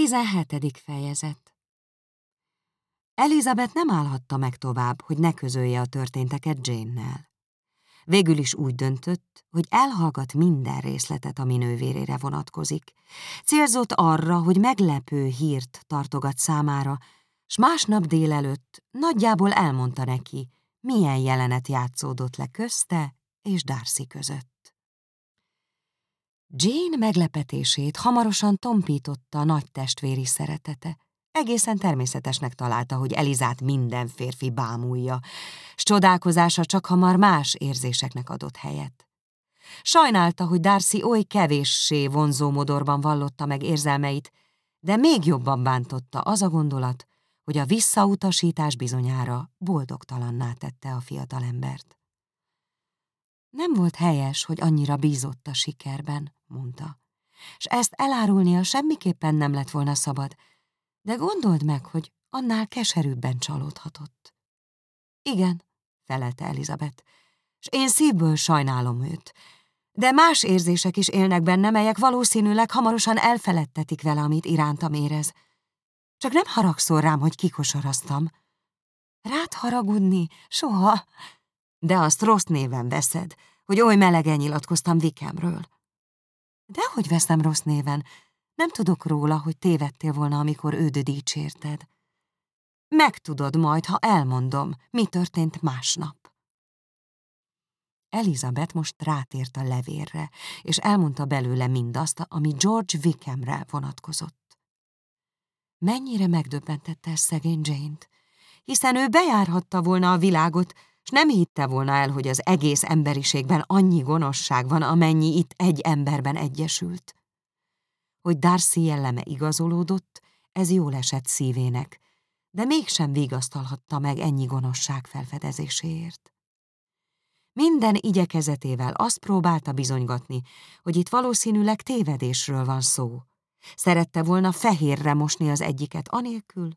17. fejezet Elizabeth nem állhatta meg tovább, hogy ne közölje a történteket Jane-nel. Végül is úgy döntött, hogy elhallgat minden részletet, ami nővérére vonatkozik. Célzott arra, hogy meglepő hírt tartogat számára, s másnap délelőtt nagyjából elmondta neki, milyen jelenet játszódott le közte és Darcy között. Jane meglepetését hamarosan tompította a nagy testvéri szeretete. Egészen természetesnek találta, hogy Elizát minden férfi bámulja, s csodálkozása csak hamar más érzéseknek adott helyet. Sajnálta, hogy Darcy oly kevéssé vonzó modorban vallotta meg érzelmeit, de még jobban bántotta az a gondolat, hogy a visszautasítás bizonyára boldogtalanná tette a fiatalembert. Nem volt helyes, hogy annyira bízott a sikerben, mondta, és ezt elárulnia semmiképpen nem lett volna szabad, de gondold meg, hogy annál keserűbben csalódhatott. Igen, felelte Elizabeth, és én szívből sajnálom őt, de más érzések is élnek benne, melyek valószínűleg hamarosan elfeledtetik vele, amit irántam érez. Csak nem haragszol rám, hogy kikosaraztam. Rád haragudni? Soha. De azt rossz néven veszed, hogy oly melegen nyilatkoztam Vikemről. Dehogy veszem rossz néven, nem tudok róla, hogy tévedtél volna, amikor őd dicsérted. Megtudod majd, ha elmondom, mi történt másnap. Elizabeth most rátért a levérre, és elmondta belőle mindazt, ami George Wickhamre vonatkozott. Mennyire megdöbbentette szegény Jane-t, hiszen ő bejárhatta volna a világot, nem hitte volna el, hogy az egész emberiségben annyi gonoszság van, amennyi itt egy emberben egyesült. Hogy Darcy jelleme igazolódott, ez jól esett szívének, de mégsem vigasztalhatta meg ennyi gonoszság felfedezéséért. Minden igyekezetével azt próbálta bizonygatni, hogy itt valószínűleg tévedésről van szó. Szerette volna fehérre mosni az egyiket anélkül,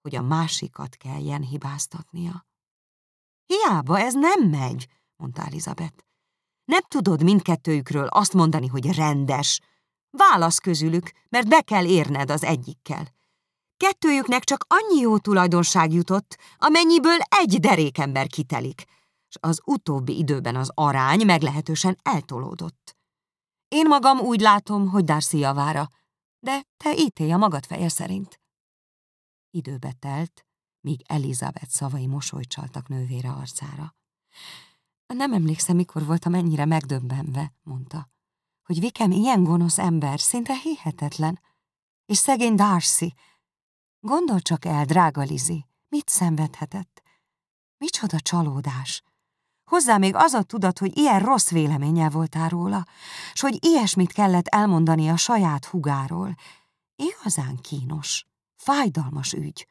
hogy a másikat kelljen hibáztatnia. Hiába, ez nem megy, mondta Elizabeth. Nem tudod mindkettőjükről azt mondani, hogy rendes, Válasz közülük, mert be kell érned az egyikkel. Kettőjüknek csak annyi jó tulajdonság jutott, amennyiből egy derékember kitelik, és az utóbbi időben az arány meglehetősen eltolódott. Én magam úgy látom, hogy Darcy javára, de te ítélj a magad feje szerint. Időbe telt, míg Elizabeth szavai mosolyt csaltak nővére arcára. Nem emlékszem, mikor voltam ennyire megdöbbenve, mondta hogy Vikem ilyen gonosz ember, szinte hihetetlen. És szegény Darcy. Gondol csak el, drága Lizi, mit szenvedhetett? Micsoda csalódás. Hozzá még az a tudat, hogy ilyen rossz véleménnyel voltál róla, s hogy ilyesmit kellett elmondani a saját hugáról. Igazán kínos, fájdalmas ügy.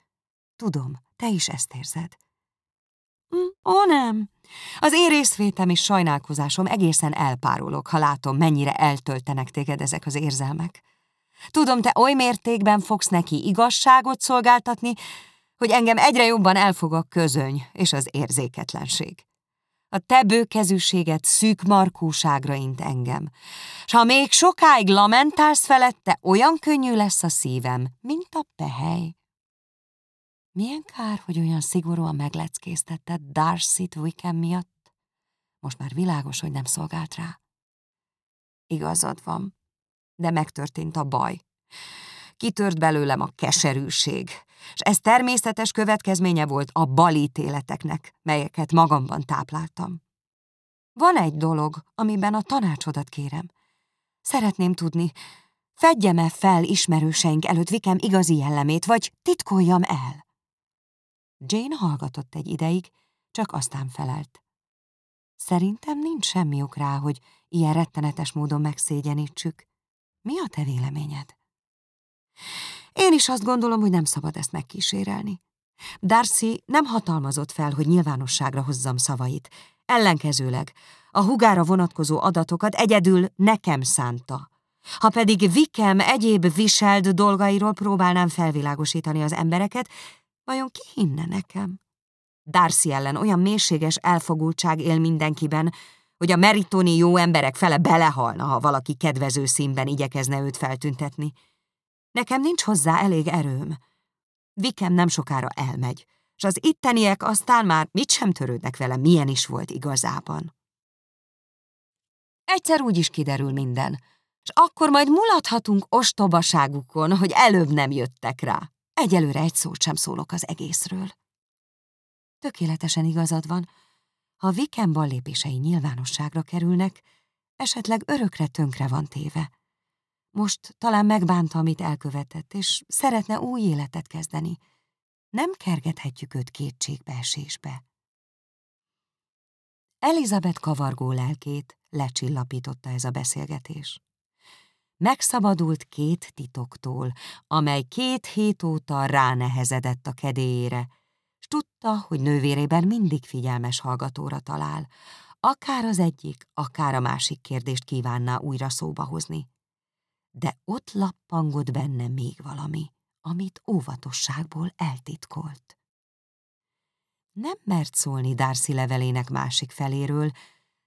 Tudom, te is ezt érzed. Hm, ó, nem, az én részvétem és sajnálkozásom egészen elpárolok, ha látom, mennyire eltöltenek téged ezek az érzelmek. Tudom, te oly mértékben fogsz neki igazságot szolgáltatni, hogy engem egyre jobban elfog a közöny és az érzéketlenség. A te bőkezűséged szűk markúságra int engem, s ha még sokáig lamentálsz felette, olyan könnyű lesz a szívem, mint a pehely. Milyen kár, hogy olyan szigorúan megleckésztetted Darcy-t miatt? Most már világos, hogy nem szolgált rá. Igazad van, de megtörtént a baj. Kitört belőlem a keserűség, és ez természetes következménye volt a balítéleteknek, melyeket magamban tápláltam. Van egy dolog, amiben a tanácsodat kérem. Szeretném tudni, fedjem-e fel ismerőseink előtt Vikem igazi jellemét, vagy titkoljam el? Jane hallgatott egy ideig, csak aztán felelt. Szerintem nincs semmi ok rá, hogy ilyen rettenetes módon megszégyenítsük. Mi a te véleményed? Én is azt gondolom, hogy nem szabad ezt megkísérelni. Darcy nem hatalmazott fel, hogy nyilvánosságra hozzam szavait. Ellenkezőleg a hugára vonatkozó adatokat egyedül nekem szánta. Ha pedig Vikem egyéb viselt dolgairól próbálnám felvilágosítani az embereket, Vajon ki hinne nekem? Darcy ellen olyan mélységes elfogultság él mindenkiben, hogy a meritoni jó emberek fele belehalna, ha valaki kedvező színben igyekezne őt feltüntetni. Nekem nincs hozzá elég erőm. Vikem nem sokára elmegy, és az itteniek aztán már mit sem törődnek vele, milyen is volt igazában. Egyszer úgy is kiderül minden, és akkor majd mulathatunk ostobaságukon, hogy előbb nem jöttek rá. Egyelőre egy szót sem szólok az egészről. Tökéletesen igazad van, ha Viken lépései nyilvánosságra kerülnek, esetleg örökre tönkre van téve. Most talán megbánta, amit elkövetett, és szeretne új életet kezdeni. Nem kergethetjük őt kétségbeesésbe. Elizabeth kavargó lelkét lecsillapította ez a beszélgetés. Megszabadult két titoktól, amely két hét óta ránehezedett a kedélyére, s tudta, hogy nővérében mindig figyelmes hallgatóra talál, akár az egyik, akár a másik kérdést kívánná újra szóba hozni. De ott lappangott benne még valami, amit óvatosságból eltitkolt. Nem mert szólni Darcy levelének másik feléről,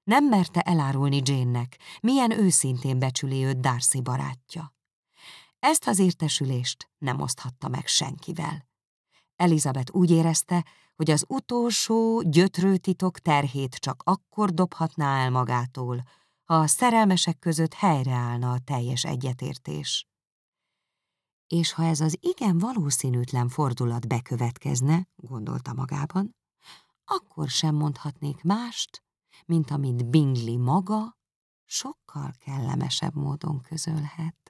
nem merte elárulni Jane-nek, milyen őszintén becsüli őt Darcy barátja. Ezt az értesülést nem oszthatta meg senkivel. Elizabeth úgy érezte, hogy az utolsó gyötrőtitok terhét csak akkor dobhatná el magától, ha a szerelmesek között helyreállna a teljes egyetértés. És ha ez az igen valószínűtlen fordulat bekövetkezne, gondolta magában, akkor sem mondhatnék mást, mint amit Bingley maga sokkal kellemesebb módon közölhet.